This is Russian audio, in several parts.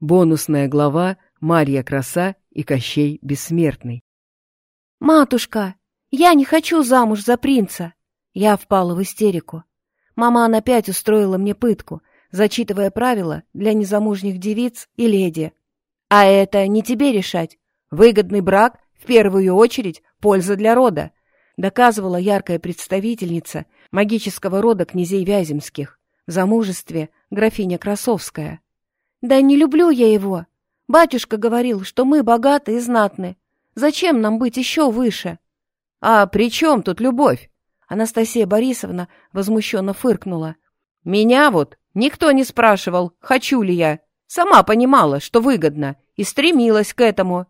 Бонусная глава «Марья Краса и Кощей Бессмертный». «Матушка, я не хочу замуж за принца!» Я впала в истерику. Мама опять устроила мне пытку, зачитывая правила для незамужних девиц и леди. А это не тебе решать. Выгодный брак, в первую очередь, польза для рода, доказывала яркая представительница магического рода князей Вяземских, в замужестве графиня Красовская. «Да не люблю я его. Батюшка говорил, что мы богаты и знатны. Зачем нам быть еще выше?» «А при чем тут любовь?» Анастасия Борисовна возмущенно фыркнула. «Меня вот никто не спрашивал, хочу ли я. Сама понимала, что выгодно, и стремилась к этому».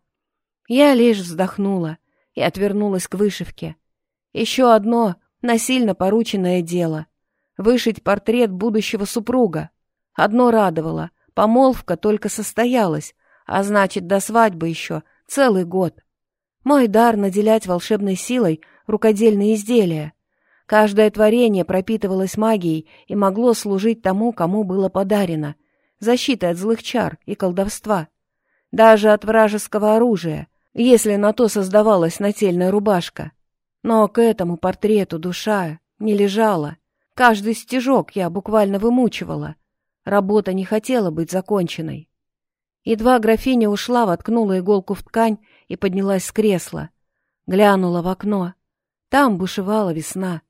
Я лишь вздохнула и отвернулась к вышивке. Еще одно насильно порученное дело — вышить портрет будущего супруга. Одно радовало — помолвка только состоялась, а значит, до свадьбы еще целый год. Мой дар наделять волшебной силой рукодельные изделия. Каждое творение пропитывалось магией и могло служить тому, кому было подарено. Защитой от злых чар и колдовства. Даже от вражеского оружия, если на то создавалась нательная рубашка. Но к этому портрету душа не лежала. Каждый стежок я буквально вымучивала. Работа не хотела быть законченной. Едва графиня ушла, воткнула иголку в ткань и поднялась с кресла. Глянула в окно. Там бушевала весна.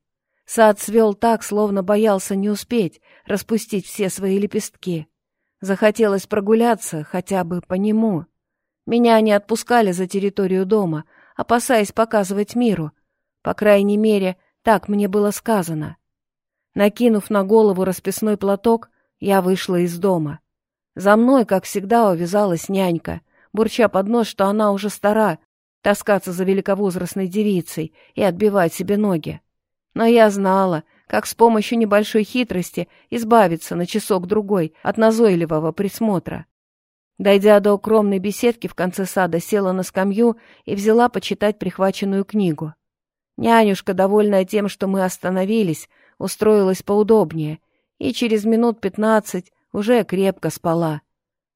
Сад свел так, словно боялся не успеть распустить все свои лепестки. Захотелось прогуляться хотя бы по нему. Меня не отпускали за территорию дома, опасаясь показывать миру. По крайней мере, так мне было сказано. Накинув на голову расписной платок, я вышла из дома. За мной, как всегда, увязалась нянька, бурча под нос, что она уже стара, таскаться за великовозрастной девицей и отбивать себе ноги. Но я знала, как с помощью небольшой хитрости избавиться на часок-другой от назойливого присмотра. Дойдя до укромной беседки в конце сада, села на скамью и взяла почитать прихваченную книгу. Нянюшка, довольная тем, что мы остановились, устроилась поудобнее и через минут пятнадцать уже крепко спала.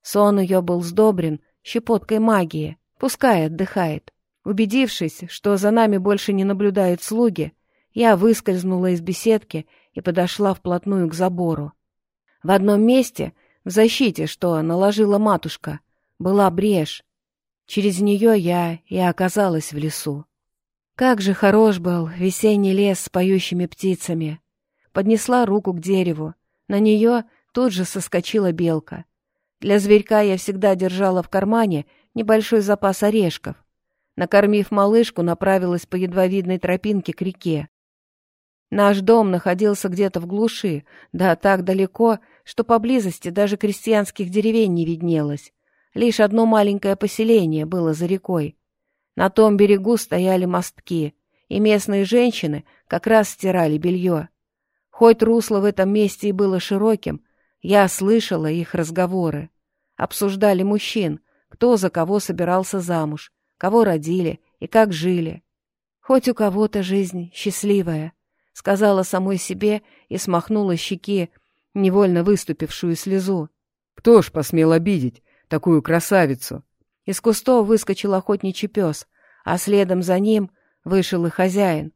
Сон ее был сдобрен щепоткой магии, пускай отдыхает. Убедившись, что за нами больше не наблюдают слуги, я выскользнула из беседки и подошла вплотную к забору. В одном месте, в защите, что наложила матушка, была брешь. Через нее я и оказалась в лесу. Как же хорош был весенний лес с поющими птицами. Поднесла руку к дереву. На нее тут же соскочила белка. Для зверька я всегда держала в кармане небольшой запас орешков. Накормив малышку, направилась по едва видной тропинке к реке. Наш дом находился где-то в глуши, да так далеко, что поблизости даже крестьянских деревень не виднелось. Лишь одно маленькое поселение было за рекой. На том берегу стояли мостки, и местные женщины как раз стирали белье. Хоть русло в этом месте и было широким, я слышала их разговоры. Обсуждали мужчин, кто за кого собирался замуж, кого родили и как жили. Хоть у кого-то жизнь счастливая —— сказала самой себе и смахнула щеки невольно выступившую слезу. «Кто ж посмел обидеть такую красавицу?» Из кустов выскочил охотничий пес, а следом за ним вышел и хозяин.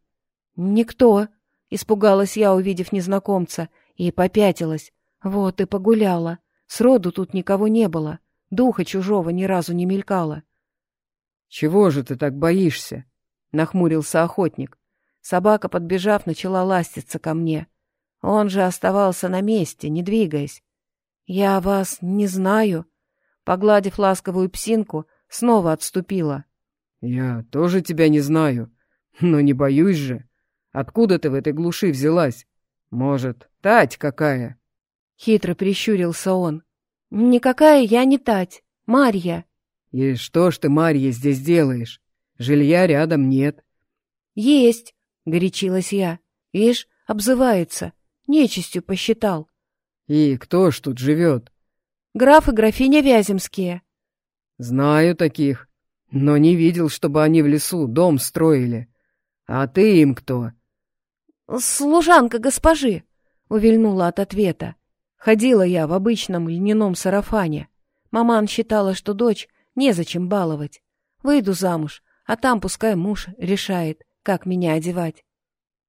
«Никто!» — испугалась я, увидев незнакомца, и попятилась. Вот и погуляла. Сроду тут никого не было. Духа чужого ни разу не мелькало. «Чего же ты так боишься?» — нахмурился охотник. Собака, подбежав, начала ластиться ко мне. Он же оставался на месте, не двигаясь. «Я вас не знаю», — погладив ласковую псинку, снова отступила. «Я тоже тебя не знаю, но не боюсь же. Откуда ты в этой глуши взялась? Может, Тать какая?» Хитро прищурился он. «Никакая я не Тать, Марья». «И что ж ты, Марья, здесь делаешь? Жилья рядом нет». «Есть. — горячилась я. «Ишь, обзывается. Нечистью посчитал». «И кто ж тут живет?» «Граф и графиня Вяземские». «Знаю таких, но не видел, чтобы они в лесу дом строили. А ты им кто?» «Служанка госпожи», — увильнула от ответа. Ходила я в обычном льняном сарафане. Маман считала, что дочь незачем баловать. Выйду замуж, а там пускай муж решает, как меня одевать.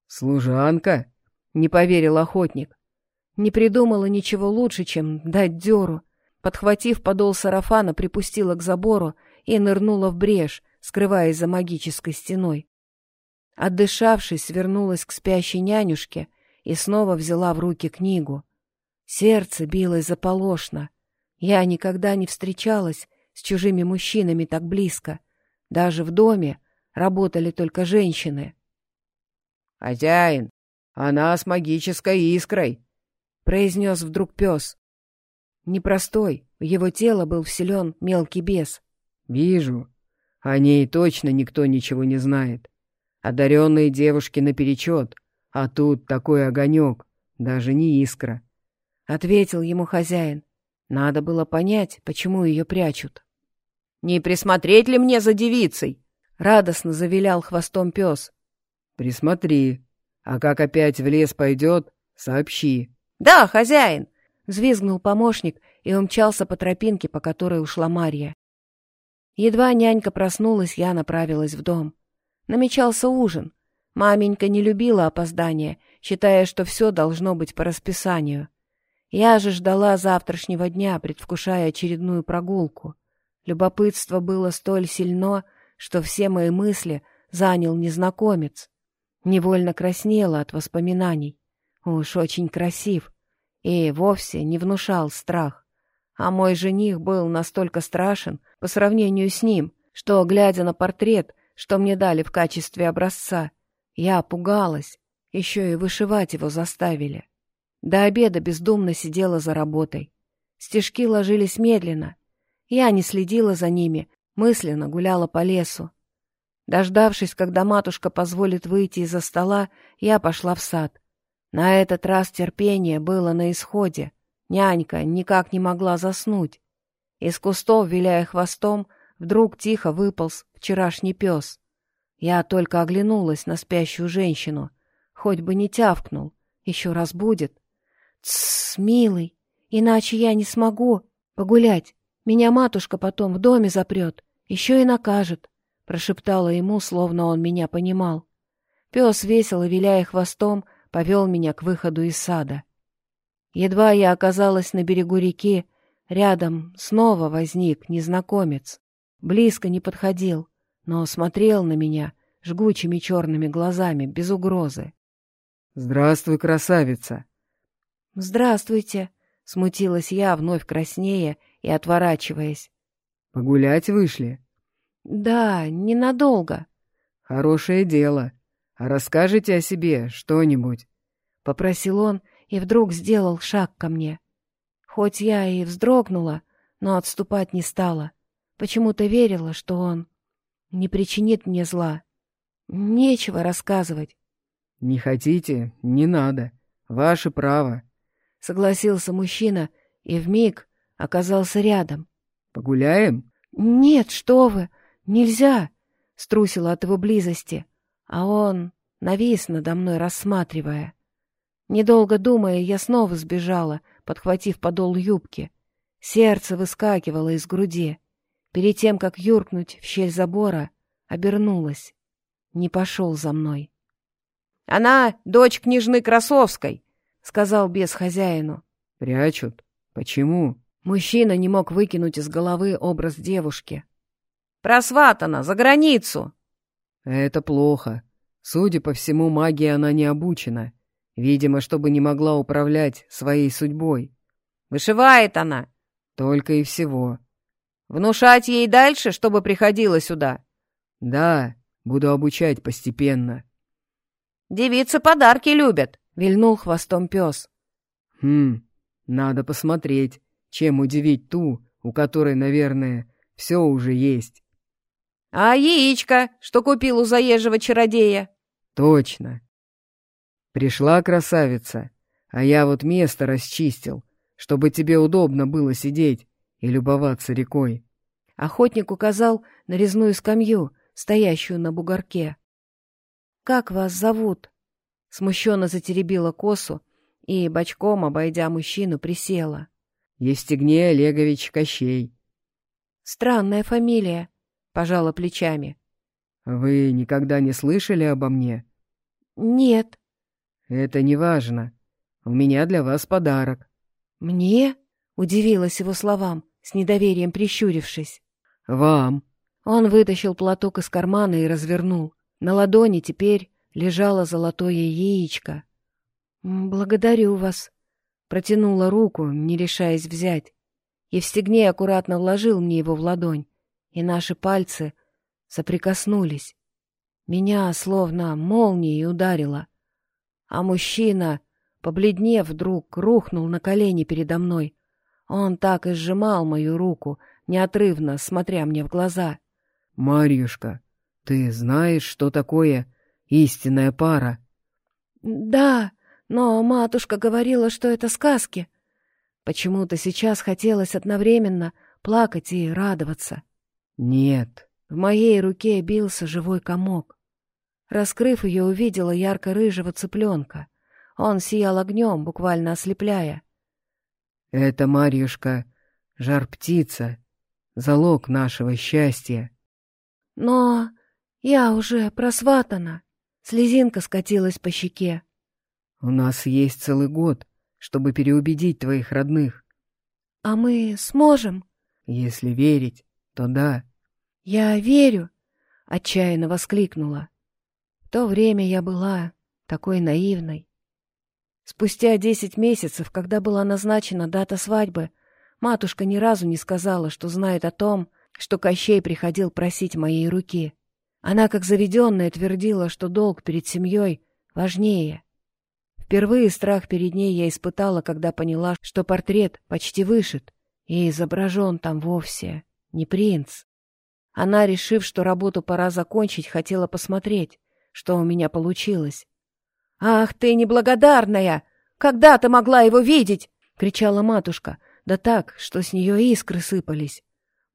«Служанка?» — не поверил охотник. Не придумала ничего лучше, чем дать дёру. Подхватив подол сарафана, припустила к забору и нырнула в брешь, скрываясь за магической стеной. Отдышавшись, свернулась к спящей нянюшке и снова взяла в руки книгу. Сердце билось заполошно. Я никогда не встречалась с чужими мужчинами так близко. Даже в доме работали только женщины. — Хозяин, она с магической искрой, — произнес вдруг пес. Непростой, в его тело был вселен мелкий бес. — Вижу. О ней точно никто ничего не знает. Одаренные девушки наперечет, а тут такой огонек, даже не искра. — ответил ему хозяин. Надо было понять, почему ее прячут. — Не присмотреть ли мне за девицей? — радостно завилял хвостом пес. — Присмотри. А как опять в лес пойдет, сообщи. — Да, хозяин! — взвизгнул помощник и умчался по тропинке, по которой ушла Марья. Едва нянька проснулась, я направилась в дом. Намечался ужин. Маменька не любила опоздания, считая, что все должно быть по расписанию. Я же ждала завтрашнего дня, предвкушая очередную прогулку. Любопытство было столь сильно, что все мои мысли занял незнакомец. Невольно краснела от воспоминаний. Уж очень красив. И вовсе не внушал страх. А мой жених был настолько страшен по сравнению с ним, что, глядя на портрет, что мне дали в качестве образца, я пугалась, еще и вышивать его заставили. До обеда бездумно сидела за работой. Стежки ложились медленно. Я не следила за ними, мысленно гуляла по лесу. Дождавшись, когда матушка позволит выйти из-за стола, я пошла в сад. На этот раз терпение было на исходе. Нянька никак не могла заснуть. Из кустов, виляя хвостом, вдруг тихо выполз вчерашний пес. Я только оглянулась на спящую женщину. Хоть бы не тявкнул, еще раз будет. Тссс, милый, иначе я не смогу погулять. Меня матушка потом в доме запрет, еще и накажет, — прошептала ему, словно он меня понимал. Пес, весело виляя хвостом, повел меня к выходу из сада. Едва я оказалась на берегу реки, рядом снова возник незнакомец. Близко не подходил, но смотрел на меня жгучими черными глазами, без угрозы. «Здравствуй, красавица!» «Здравствуйте!» — смутилась я, вновь краснея и отворачиваясь. «Погулять вышли?» «Да, ненадолго». «Хорошее дело. А расскажите о себе что-нибудь?» — попросил он и вдруг сделал шаг ко мне. Хоть я и вздрогнула, но отступать не стала. Почему-то верила, что он не причинит мне зла. Нечего рассказывать. — Не хотите? Не надо. Ваше право. — согласился мужчина и вмиг оказался рядом. — Погуляем? — Нет, что вы, нельзя! — струсила от его близости, а он навис надо мной, рассматривая. Недолго думая, я снова сбежала, подхватив подол юбки. Сердце выскакивало из груди. Перед тем, как юркнуть в щель забора, обернулась. Не пошел за мной. — Она дочь княжны Красовской, — сказал бес хозяину. — Прячут? Почему? Мужчина не мог выкинуть из головы образ девушки. — Просватана, за границу! — Это плохо. Судя по всему, магии она не обучена. Видимо, чтобы не могла управлять своей судьбой. Вышивает она. Только и всего. Внушать ей дальше, чтобы приходила сюда? Да, буду обучать постепенно. Девицы подарки любят, вильнул хвостом пес. Хм, надо посмотреть, чем удивить ту, у которой, наверное, все уже есть. А яичко, что купил у заезжего чародея? Точно. Пришла красавица, а я вот место расчистил, чтобы тебе удобно было сидеть и любоваться рекой. Охотник указал на резную скамью, стоящую на бугорке. «Как вас зовут?» Смущенно затеребила косу и, бочком, обойдя мужчину, присела. Евстигней Олегович Кощей. Странная фамилия, пожала плечами. Вы никогда не слышали обо мне? Нет. Это не важно. У меня для вас подарок. Мне? Удивилась его словам, с недоверием прищурившись. Вам. Он вытащил платок из кармана и развернул. На ладони теперь лежало золотое яичко. «Благодарю вас», — протянула руку, не решаясь взять. Евстигней аккуратно вложил мне его в ладонь, и наши пальцы соприкоснулись. Меня словно молнией ударило. А мужчина, побледнев вдруг, рухнул на колени передо мной. Он так и сжимал мою руку, неотрывно смотря мне в глаза. «Марьюшка, ты знаешь, что такое истинная пара?» «Да, но матушка говорила, что это сказки». Почему-то сейчас хотелось одновременно плакать и радоваться. «Нет». В моей руке бился живой комок. Раскрыв ее, увидела ярко-рыжего цыпленка. Он сиял огнем, буквально ослепляя. «Это, Марьюшка, жар-птица, залог нашего счастья». Но я уже просватана. Слезинка скатилась по щеке. У нас есть целый год, чтобы переубедить твоих родных. А мы сможем? Если верить, то да. Я верю, отчаянно воскликнула. В то время я была такой наивной. Спустя десять месяцев, когда была назначена дата свадьбы, матушка ни разу не сказала, что знает о том, что Кощей приходил просить моей руки. Она, как заведенная, твердила, что долг перед семьей важнее. Впервые страх перед ней я испытала, когда поняла, что портрет почти вышит, и изображен там вовсе не принц. Она, решив, что работу пора закончить, хотела посмотреть, что у меня получилось. «Ах ты неблагодарная! Когда ты могла его видеть?» — кричала матушка, да так, что с нее искры сыпались.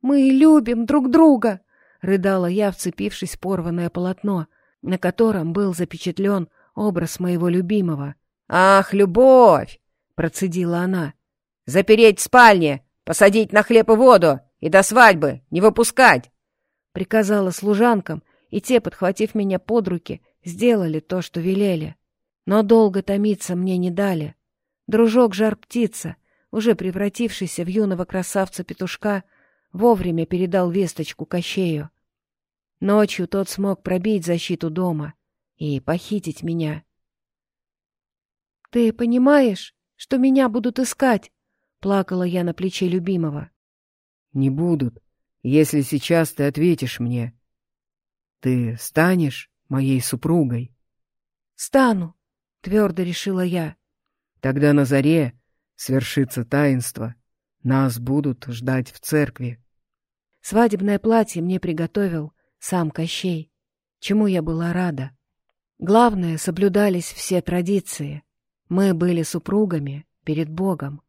«Мы любим друг друга!» — рыдала я, вцепившись в порванное полотно, на котором был запечатлен образ моего любимого. «Ах, любовь!» — процедила она. «Запереть в спальне, посадить на хлеб и воду и до свадьбы не выпускать!» Приказала служанкам, и те, подхватив меня под руки, сделали то, что велели. Но долго томиться мне не дали. Дружок жар-птица, уже превратившийся в юного красавца-петушка, вовремя передал весточку Кощею. Ночью тот смог пробить защиту дома и похитить меня. «Ты понимаешь, что меня будут искать?» — плакала я на плече любимого. «Не будут, если сейчас ты ответишь мне. Ты станешь моей супругой?» «Стану», — твердо решила я. «Тогда на заре свершится таинство. Нас будут ждать в церкви». Свадебное платье мне приготовил сам Кощей, чему я была рада. Главное, соблюдались все традиции. Мы были супругами перед Богом.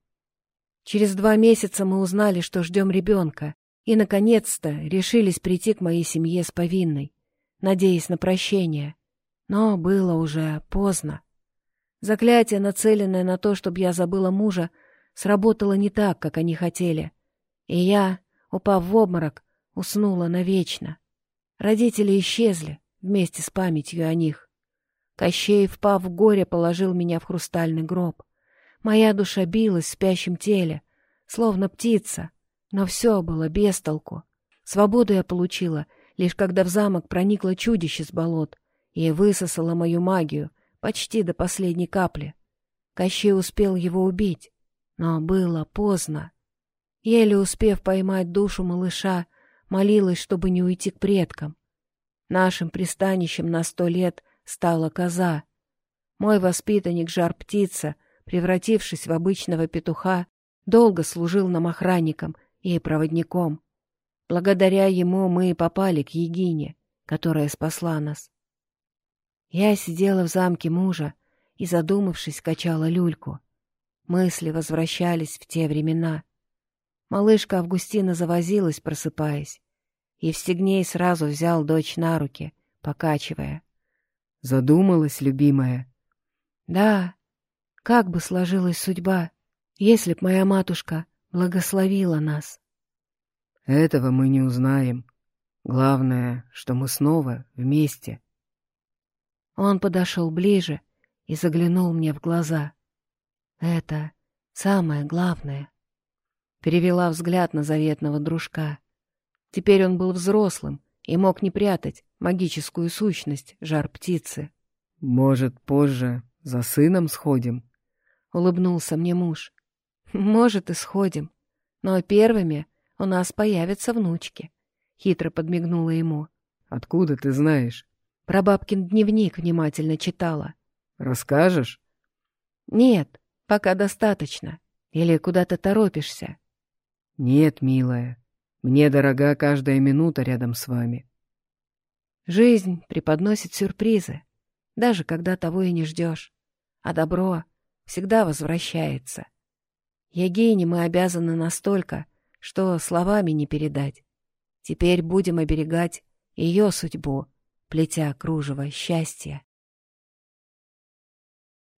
Через два месяца мы узнали, что ждем ребенка, и, наконец-то, решились прийти к моей семье с повинной, надеясь на прощение. Но было уже поздно. Заклятие, нацеленное на то, чтобы я забыла мужа, сработало не так, как они хотели. И я упав в обморок, уснула навечно. Родители исчезли вместе с памятью о них. Кощей, впав в горе, положил меня в хрустальный гроб. Моя душа билась в спящем теле, словно птица, но все было без толку. Свободу я получила, лишь когда в замок проникло чудище с болот и высосало мою магию почти до последней капли. Кощей успел его убить, но было поздно. Еле успев поймать душу малыша, молилась, чтобы не уйти к предкам. Нашим пристанищем на сто лет стала коза. Мой воспитанник жар-птица, превратившись в обычного петуха, долго служил нам охранником и проводником. Благодаря ему мы и попали к Егине, которая спасла нас. Я сидела в замке мужа и, задумавшись, качала люльку. Мысли возвращались в те времена — Малышка Августина завозилась, просыпаясь. и Евстигней сразу взял дочь на руки, покачивая. «Задумалась, любимая?» «Да. Как бы сложилась судьба, если б моя матушка благословила нас. Этого мы не узнаем. Главное, что мы снова вместе. Он подошел ближе и заглянул мне в глаза. Это самое главное. Перевела взгляд на заветного дружка. Теперь он был взрослым и мог не прятать магическую сущность жар птицы. «Может, позже за сыном сходим?» — улыбнулся мне муж. «Может, и сходим. Но первыми у нас появятся внучки», — хитро подмигнула ему. «Откуда ты знаешь?» Про бабкин дневник внимательно читала. «Расскажешь?» «Нет, пока достаточно. Или куда-то торопишься?» «Нет, милая. Мне дорога каждая минута рядом с вами». Жизнь преподносит сюрпризы, даже когда того и не ждешь. А добро всегда возвращается. Егине мы обязаны настолько, что словами не передать. Теперь будем оберегать ее судьбу, плетя кружево счастья.